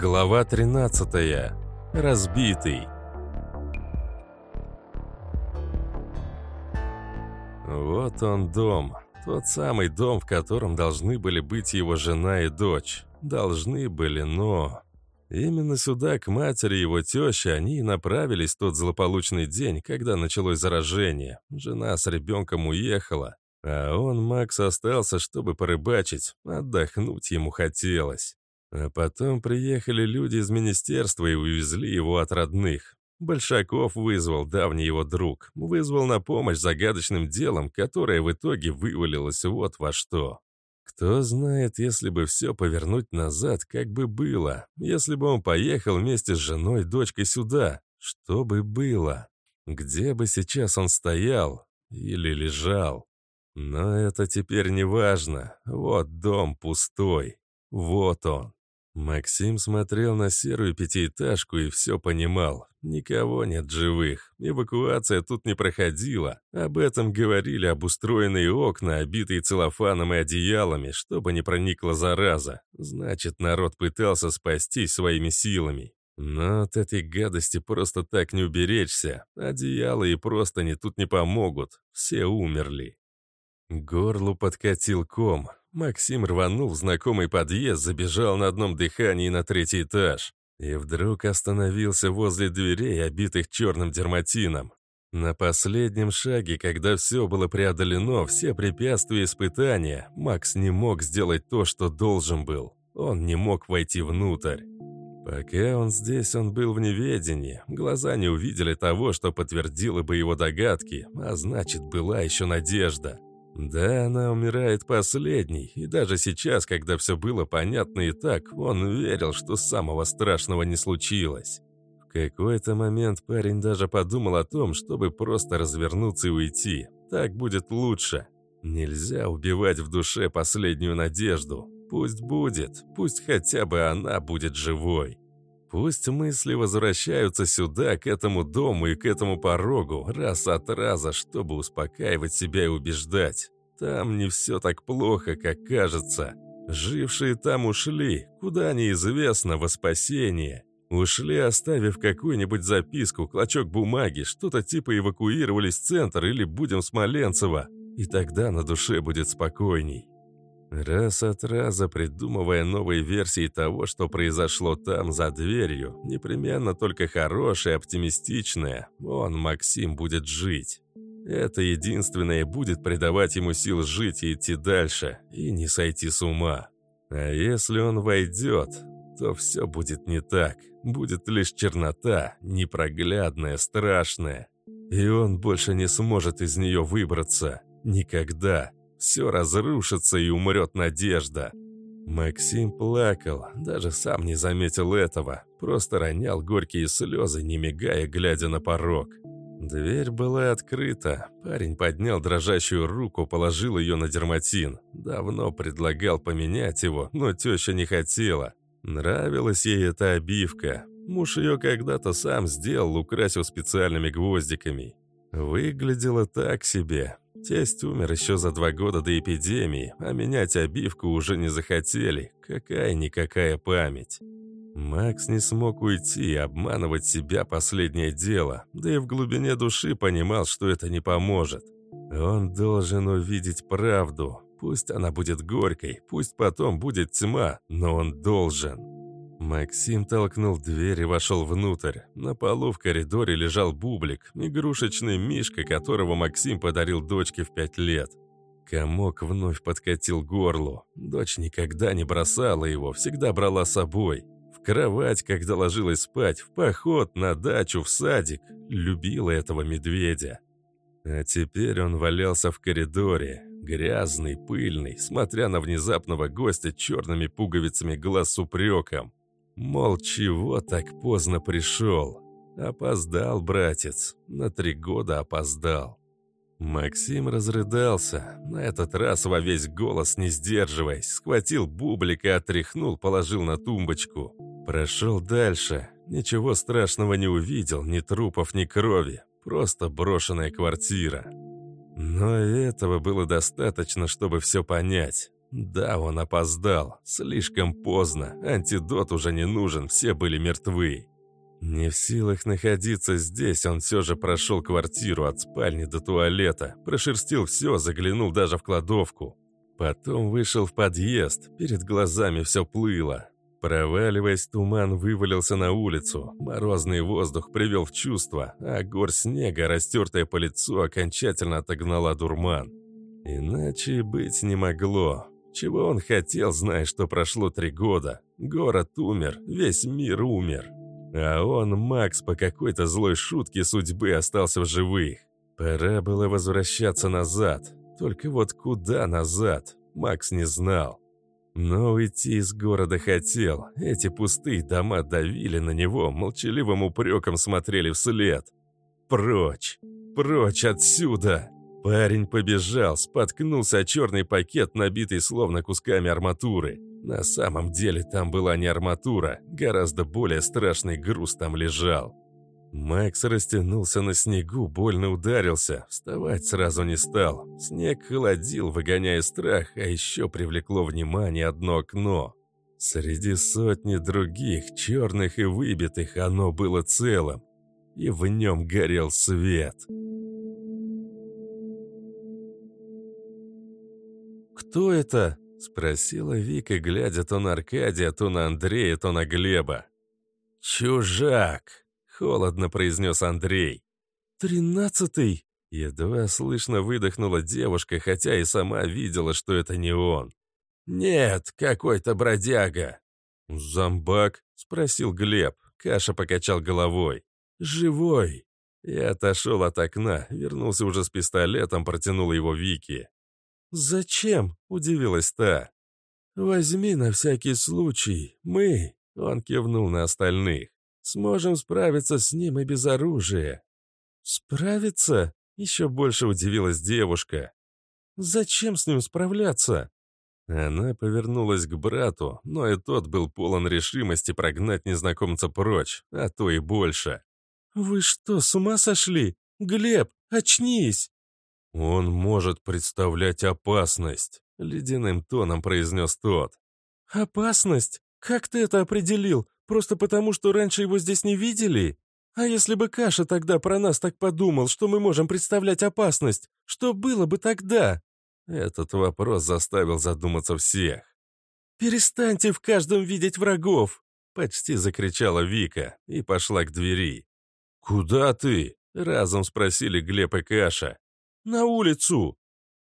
Глава 13. Разбитый. Вот он дом. Тот самый дом, в котором должны были быть его жена и дочь. Должны были, но... Именно сюда, к матери его тещи, они и направились тот злополучный день, когда началось заражение. Жена с ребенком уехала, а он, Макс, остался, чтобы порыбачить. Отдохнуть ему хотелось. А потом приехали люди из министерства и увезли его от родных. Большаков вызвал, давний его друг, вызвал на помощь загадочным делом, которое в итоге вывалилось вот во что. Кто знает, если бы все повернуть назад, как бы было, если бы он поехал вместе с женой дочкой сюда, что бы было? Где бы сейчас он стоял или лежал? Но это теперь не важно. Вот дом пустой. Вот он. Максим смотрел на серую пятиэтажку и все понимал. Никого нет живых. Эвакуация тут не проходила. Об этом говорили обустроенные окна, обитые целлофаном и одеялами, чтобы не проникла зараза. Значит, народ пытался спастись своими силами. Но от этой гадости просто так не уберечься. Одеяла и просто не тут не помогут. Все умерли. Горлу подкатил ком. Максим рванул в знакомый подъезд, забежал на одном дыхании на третий этаж. И вдруг остановился возле дверей, обитых черным дерматином. На последнем шаге, когда все было преодолено, все препятствия и испытания, Макс не мог сделать то, что должен был. Он не мог войти внутрь. Пока он здесь, он был в неведении. Глаза не увидели того, что подтвердило бы его догадки, а значит, была еще надежда. Да, она умирает последней, и даже сейчас, когда все было понятно и так, он верил, что самого страшного не случилось. В какой-то момент парень даже подумал о том, чтобы просто развернуться и уйти. Так будет лучше. Нельзя убивать в душе последнюю надежду. Пусть будет, пусть хотя бы она будет живой. Пусть мысли возвращаются сюда, к этому дому и к этому порогу, раз от раза, чтобы успокаивать себя и убеждать. Там не все так плохо, как кажется. Жившие там ушли, куда неизвестно, во спасение. Ушли, оставив какую-нибудь записку, клочок бумаги, что-то типа эвакуировались в центр или будем Смоленцева. И тогда на душе будет спокойней. Раз от раза придумывая новые версии того, что произошло там за дверью, непременно только хорошее, оптимистичное, он, Максим, будет жить. Это единственное будет придавать ему сил жить и идти дальше, и не сойти с ума. А если он войдет, то все будет не так. Будет лишь чернота, непроглядная, страшная. И он больше не сможет из нее выбраться. Никогда все разрушится и умрет надежда. Максим плакал, даже сам не заметил этого, просто ронял горькие слезы, не мигая, глядя на порог. Дверь была открыта. Парень поднял дрожащую руку, положил ее на дерматин. Давно предлагал поменять его, но теща не хотела. Нравилась ей эта обивка. Муж ее когда-то сам сделал, украсил специальными гвоздиками. Выглядело так себе. Тесть умер еще за два года до эпидемии, а менять обивку уже не захотели. Какая-никакая память. Макс не смог уйти, обманывать себя последнее дело, да и в глубине души понимал, что это не поможет. Он должен увидеть правду. Пусть она будет горькой, пусть потом будет тьма, но он должен. Максим толкнул дверь и вошел внутрь. На полу в коридоре лежал бублик, игрушечный мишка, которого Максим подарил дочке в пять лет. Комок вновь подкатил горлу. Дочь никогда не бросала его, всегда брала с собой. Кровать, когда ложилась спать, в поход, на дачу, в садик. Любила этого медведя. А теперь он валялся в коридоре, грязный, пыльный, смотря на внезапного гостя черными пуговицами глаз с упреком. Мол, чего так поздно пришел? Опоздал, братец, на три года опоздал. Максим разрыдался, на этот раз во весь голос не сдерживаясь, схватил бублик и отряхнул, положил на тумбочку. Прошел дальше, ничего страшного не увидел, ни трупов, ни крови, просто брошенная квартира. Но этого было достаточно, чтобы все понять. Да, он опоздал. Слишком поздно. Антидот уже не нужен, все были мертвы. Не в силах находиться здесь, он все же прошел квартиру от спальни до туалета, прошерстил все, заглянул даже в кладовку. Потом вышел в подъезд, перед глазами все плыло. Проваливаясь, туман вывалился на улицу, морозный воздух привел в чувство, а гор снега, растертая по лицу, окончательно отогнала дурман. Иначе быть не могло. Чего он хотел, зная, что прошло три года? Город умер, весь мир умер. А он, Макс, по какой-то злой шутке судьбы остался в живых. Пора было возвращаться назад. Только вот куда назад, Макс не знал. Но уйти из города хотел. Эти пустые дома давили на него, молчаливым упреком смотрели вслед. Прочь! Прочь отсюда! Парень побежал, споткнулся о черный пакет, набитый словно кусками арматуры. На самом деле там была не арматура, гораздо более страшный груз там лежал. Макс растянулся на снегу, больно ударился, вставать сразу не стал. Снег холодил, выгоняя страх, а еще привлекло внимание одно окно. Среди сотни других, черных и выбитых, оно было целым, и в нем горел свет. «Кто это?» Спросила Вика, глядя то на Аркадия, то на Андрея, то на Глеба. «Чужак!» — холодно произнес Андрей. «Тринадцатый!» — едва слышно выдохнула девушка, хотя и сама видела, что это не он. «Нет, какой-то бродяга!» «Зомбак?» — спросил Глеб. Каша покачал головой. «Живой!» Я отошел от окна, вернулся уже с пистолетом, протянул его Вике. «Зачем?» – удивилась та. «Возьми на всякий случай. Мы...» – он кивнул на остальных. «Сможем справиться с ним и без оружия». «Справиться?» – еще больше удивилась девушка. «Зачем с ним справляться?» Она повернулась к брату, но и тот был полон решимости прогнать незнакомца прочь, а то и больше. «Вы что, с ума сошли? Глеб, очнись!» «Он может представлять опасность», — ледяным тоном произнес тот. «Опасность? Как ты это определил? Просто потому, что раньше его здесь не видели? А если бы Каша тогда про нас так подумал, что мы можем представлять опасность, что было бы тогда?» Этот вопрос заставил задуматься всех. «Перестаньте в каждом видеть врагов!» Почти закричала Вика и пошла к двери. «Куда ты?» — разом спросили Глеб и Каша. «На улицу!»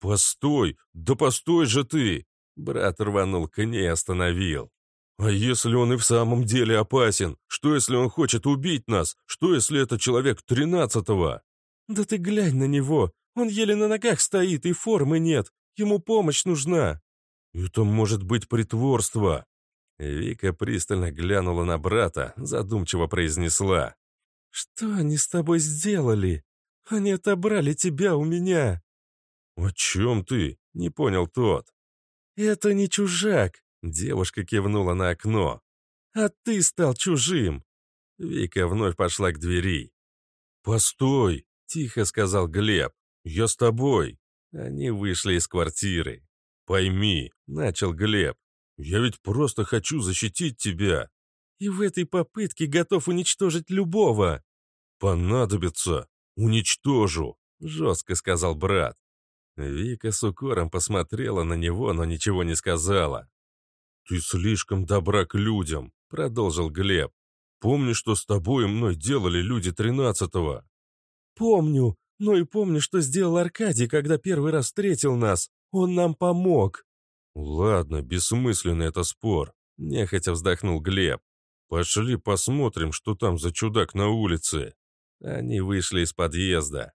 «Постой! Да постой же ты!» Брат рванул к ней и остановил. «А если он и в самом деле опасен? Что, если он хочет убить нас? Что, если это человек тринадцатого?» «Да ты глянь на него! Он еле на ногах стоит, и формы нет. Ему помощь нужна!» «Это может быть притворство!» Вика пристально глянула на брата, задумчиво произнесла. «Что они с тобой сделали?» Они отобрали тебя у меня!» «О чем ты?» — не понял тот. «Это не чужак!» — девушка кивнула на окно. «А ты стал чужим!» Вика вновь пошла к двери. «Постой!» — тихо сказал Глеб. «Я с тобой!» Они вышли из квартиры. «Пойми», — начал Глеб, — «я ведь просто хочу защитить тебя». «И в этой попытке готов уничтожить любого». «Понадобится», «Уничтожу!» — жестко сказал брат. Вика с укором посмотрела на него, но ничего не сказала. «Ты слишком добра к людям», — продолжил Глеб. «Помни, что с тобой и мной делали люди тринадцатого». «Помню, но и помню, что сделал Аркадий, когда первый раз встретил нас. Он нам помог». «Ладно, бессмысленный это спор», — нехотя вздохнул Глеб. «Пошли посмотрим, что там за чудак на улице». Они вышли из подъезда.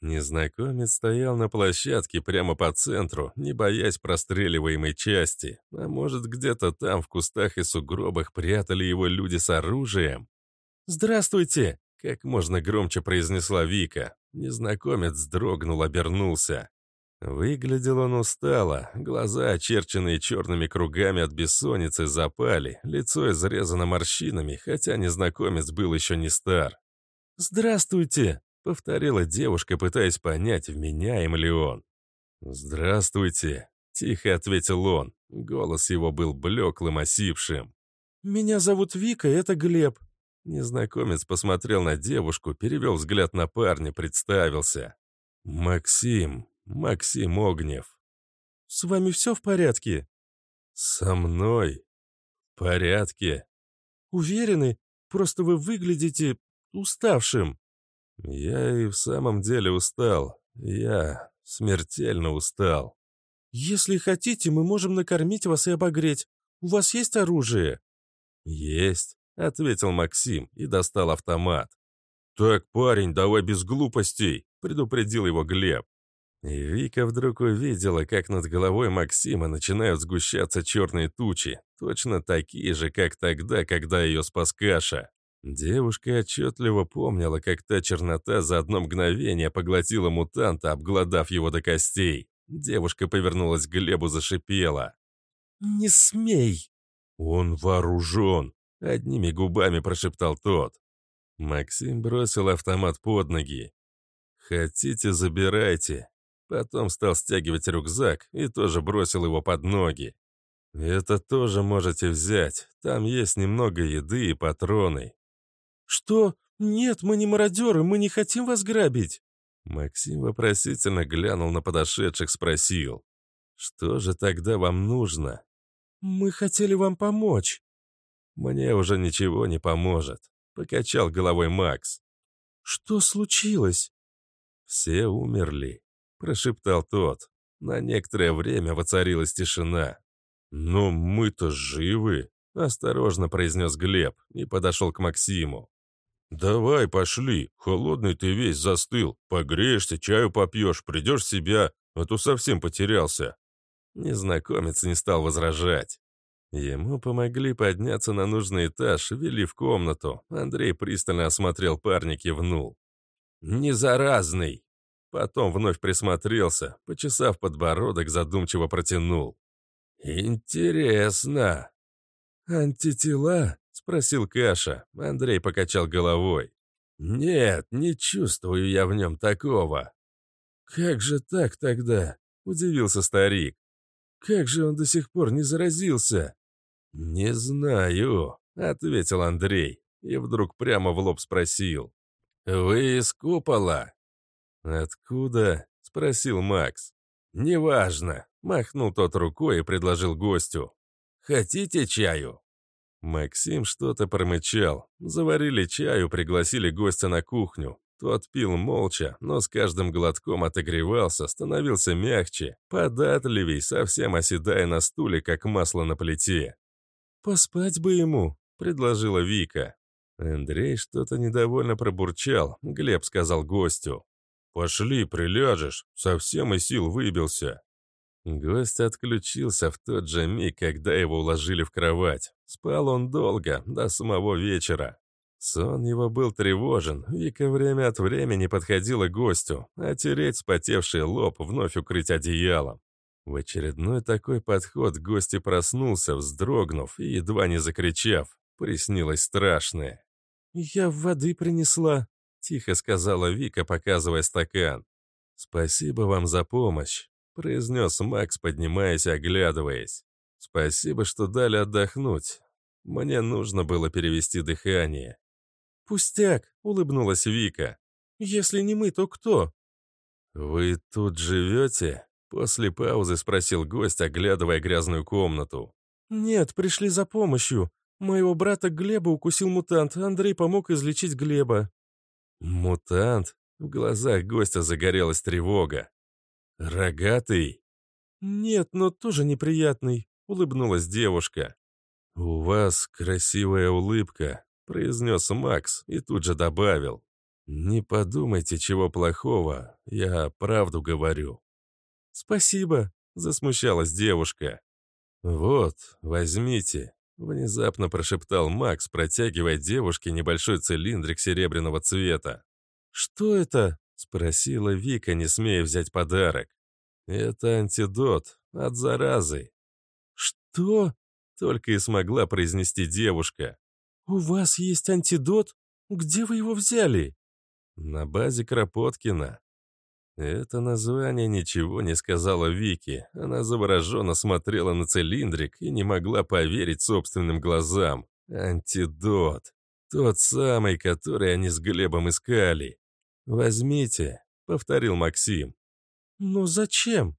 Незнакомец стоял на площадке прямо по центру, не боясь простреливаемой части. А может, где-то там в кустах и сугробах прятали его люди с оружием? «Здравствуйте!» — как можно громче произнесла Вика. Незнакомец дрогнул, обернулся. Выглядел он устало, глаза, очерченные черными кругами от бессонницы, запали, лицо изрезано морщинами, хотя незнакомец был еще не стар. «Здравствуйте!» — повторила девушка, пытаясь понять, вменяем ли он. «Здравствуйте!» — тихо ответил он. Голос его был блеклым, осипшим. «Меня зовут Вика, это Глеб». Незнакомец посмотрел на девушку, перевел взгляд на парня, представился. «Максим, Максим Огнев». «С вами все в порядке?» «Со мной? В порядке». «Уверены? Просто вы выглядите уставшим». «Я и в самом деле устал. Я смертельно устал». «Если хотите, мы можем накормить вас и обогреть. У вас есть оружие?» «Есть», — ответил Максим и достал автомат. «Так, парень, давай без глупостей», — предупредил его Глеб. И Вика вдруг увидела, как над головой Максима начинают сгущаться черные тучи, точно такие же, как тогда, когда ее спас Каша. Девушка отчетливо помнила, как та чернота за одно мгновение поглотила мутанта, обглодав его до костей. Девушка повернулась к Глебу, зашипела. «Не смей!» «Он вооружен!» — одними губами прошептал тот. Максим бросил автомат под ноги. «Хотите, забирайте». Потом стал стягивать рюкзак и тоже бросил его под ноги. «Это тоже можете взять. Там есть немного еды и патроны. «Что? Нет, мы не мародеры, мы не хотим вас грабить!» Максим вопросительно глянул на подошедших, спросил. «Что же тогда вам нужно?» «Мы хотели вам помочь». «Мне уже ничего не поможет», — покачал головой Макс. «Что случилось?» «Все умерли», — прошептал тот. На некоторое время воцарилась тишина. «Но мы-то живы», — осторожно произнес Глеб и подошел к Максиму. «Давай, пошли. Холодный ты весь застыл. Погреешься, чаю попьешь, придешь в себя, а то совсем потерялся». Незнакомец не стал возражать. Ему помогли подняться на нужный этаж, вели в комнату. Андрей пристально осмотрел парня, кивнул. «Не заразный!» Потом вновь присмотрелся, почесав подбородок, задумчиво протянул. «Интересно!» «Антитела?» — спросил Каша. Андрей покачал головой. «Нет, не чувствую я в нем такого». «Как же так тогда?» — удивился старик. «Как же он до сих пор не заразился?» «Не знаю», — ответил Андрей и вдруг прямо в лоб спросил. «Вы из купола?» «Откуда?» — спросил Макс. «Неважно», — махнул тот рукой и предложил гостю. «Хотите чаю?» Максим что-то промычал. Заварили чаю, пригласили гостя на кухню. Тот пил молча, но с каждым глотком отогревался, становился мягче, податливей, совсем оседая на стуле, как масло на плите. «Поспать бы ему», — предложила Вика. Андрей что-то недовольно пробурчал, Глеб сказал гостю. «Пошли, приляжешь, совсем и сил выбился». Гость отключился в тот же миг, когда его уложили в кровать. Спал он долго, до самого вечера. Сон его был тревожен, Вика время от времени подходила гостю, а тереть спотевший лоб, вновь укрыть одеялом. В очередной такой подход гость и проснулся, вздрогнув и едва не закричав. Приснилось страшное. «Я воды принесла», — тихо сказала Вика, показывая стакан. «Спасибо вам за помощь произнес Макс, поднимаясь и оглядываясь. «Спасибо, что дали отдохнуть. Мне нужно было перевести дыхание». «Пустяк», — улыбнулась Вика. «Если не мы, то кто?» «Вы тут живете?» После паузы спросил гость, оглядывая грязную комнату. «Нет, пришли за помощью. Моего брата Глеба укусил мутант, Андрей помог излечить Глеба». «Мутант?» В глазах гостя загорелась тревога. «Рогатый?» «Нет, но тоже неприятный», — улыбнулась девушка. «У вас красивая улыбка», — произнес Макс и тут же добавил. «Не подумайте, чего плохого, я правду говорю». «Спасибо», — засмущалась девушка. «Вот, возьмите», — внезапно прошептал Макс, протягивая девушке небольшой цилиндрик серебряного цвета. «Что это?» Спросила Вика, не смея взять подарок. «Это антидот от заразы». «Что?» — только и смогла произнести девушка. «У вас есть антидот? Где вы его взяли?» «На базе Кропоткина». Это название ничего не сказала Вики. Она завороженно смотрела на цилиндрик и не могла поверить собственным глазам. Антидот. Тот самый, который они с Глебом искали. «Возьмите», — повторил Максим. «Но зачем?»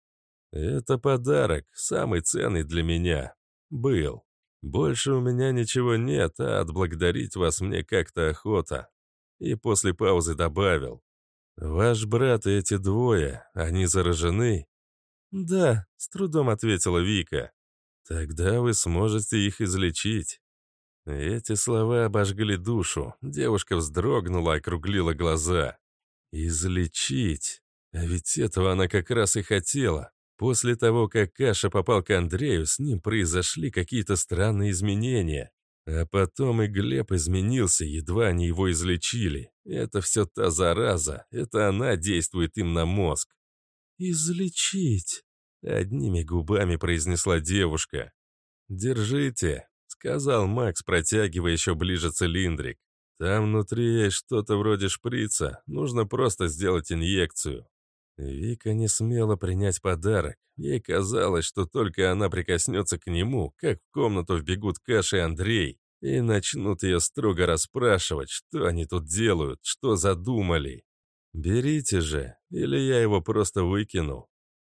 «Это подарок, самый ценный для меня. Был. Больше у меня ничего нет, а отблагодарить вас мне как-то охота». И после паузы добавил. «Ваш брат и эти двое, они заражены?» «Да», — с трудом ответила Вика. «Тогда вы сможете их излечить». Эти слова обожгли душу. Девушка вздрогнула, округлила глаза. «Излечить? А ведь этого она как раз и хотела. После того, как Каша попал к Андрею, с ним произошли какие-то странные изменения. А потом и Глеб изменился, едва они его излечили. Это все та зараза, это она действует им на мозг. «Излечить», — одними губами произнесла девушка. «Держите», — сказал Макс, протягивая еще ближе цилиндрик. «Там внутри есть что-то вроде шприца, нужно просто сделать инъекцию». Вика не смела принять подарок. Ей казалось, что только она прикоснется к нему, как в комнату вбегут Каша и Андрей, и начнут ее строго расспрашивать, что они тут делают, что задумали. «Берите же, или я его просто выкину».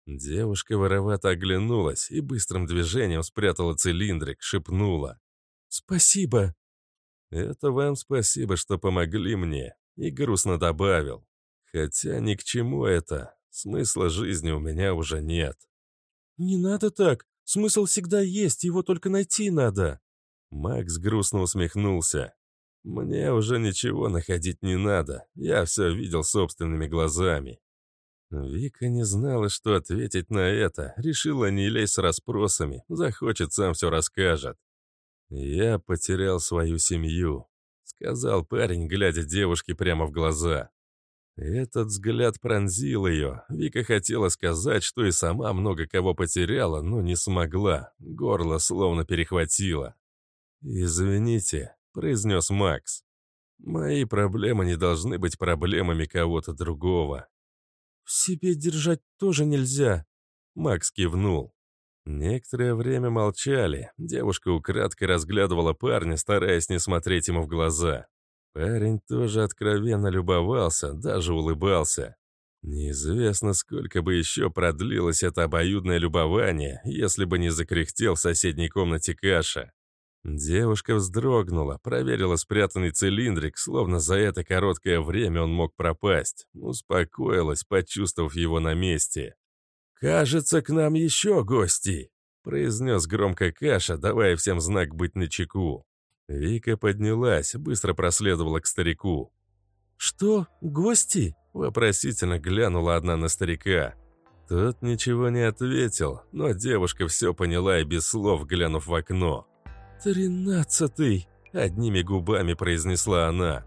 Девушка воровато оглянулась и быстрым движением спрятала цилиндрик, шепнула. «Спасибо». «Это вам спасибо, что помогли мне», и грустно добавил. Хотя ни к чему это. Смысла жизни у меня уже нет. «Не надо так. Смысл всегда есть, его только найти надо». Макс грустно усмехнулся. «Мне уже ничего находить не надо. Я все видел собственными глазами». Вика не знала, что ответить на это. Решила не лезть с расспросами. Захочет, сам все расскажет. «Я потерял свою семью», — сказал парень, глядя девушке прямо в глаза. Этот взгляд пронзил ее. Вика хотела сказать, что и сама много кого потеряла, но не смогла. Горло словно перехватило. «Извините», — произнес Макс. «Мои проблемы не должны быть проблемами кого-то другого». «В себе держать тоже нельзя», — Макс кивнул. Некоторое время молчали. Девушка украдкой разглядывала парня, стараясь не смотреть ему в глаза. Парень тоже откровенно любовался, даже улыбался. Неизвестно, сколько бы еще продлилось это обоюдное любование, если бы не закряхтел в соседней комнате каша. Девушка вздрогнула, проверила спрятанный цилиндрик, словно за это короткое время он мог пропасть. Успокоилась, почувствовав его на месте. «Кажется, к нам еще гости», — произнес громко Каша, давая всем знак быть начеку. Вика поднялась, быстро проследовала к старику. «Что, гости?» – вопросительно глянула одна на старика. Тот ничего не ответил, но девушка все поняла и без слов, глянув в окно. «Тринадцатый!» – одними губами произнесла она.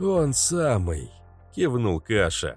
«Он самый!» – кивнул Каша.